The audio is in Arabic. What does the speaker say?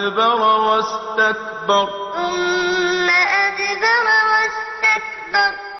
أدبر واستكبر. ثم أدبر واستكبر.